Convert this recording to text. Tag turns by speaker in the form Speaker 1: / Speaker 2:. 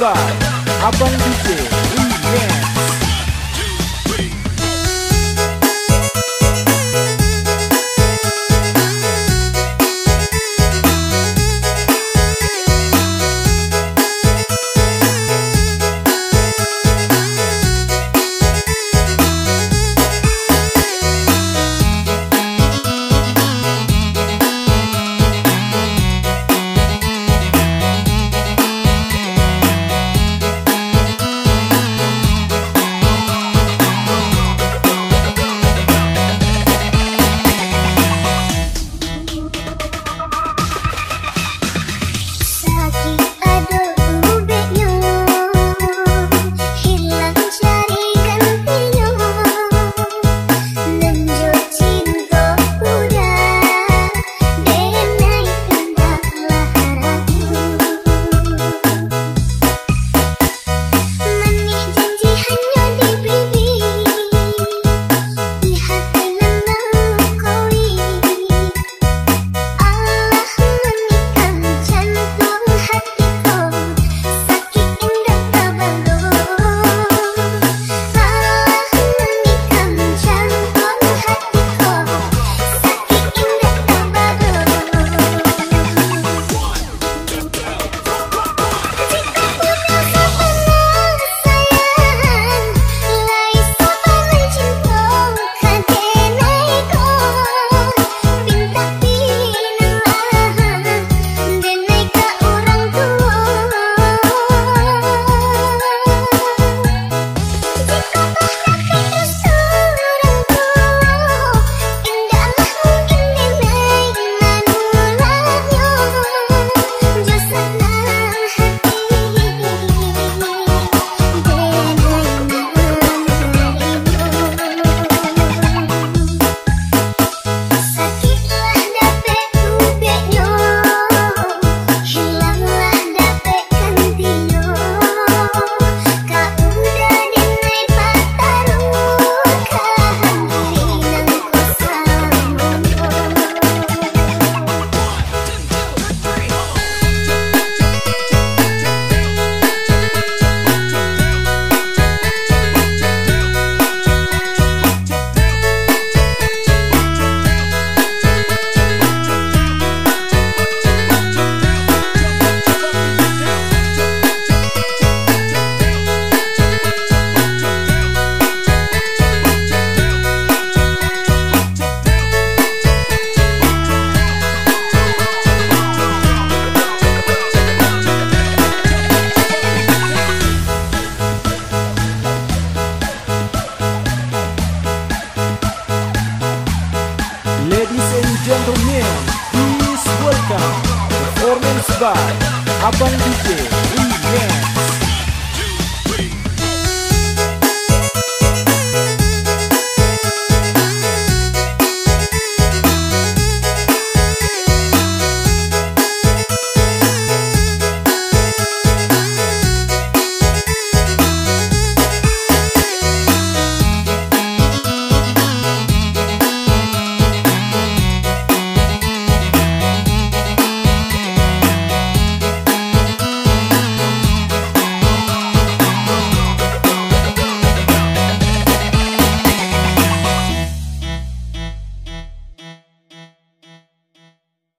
Speaker 1: Abang DJ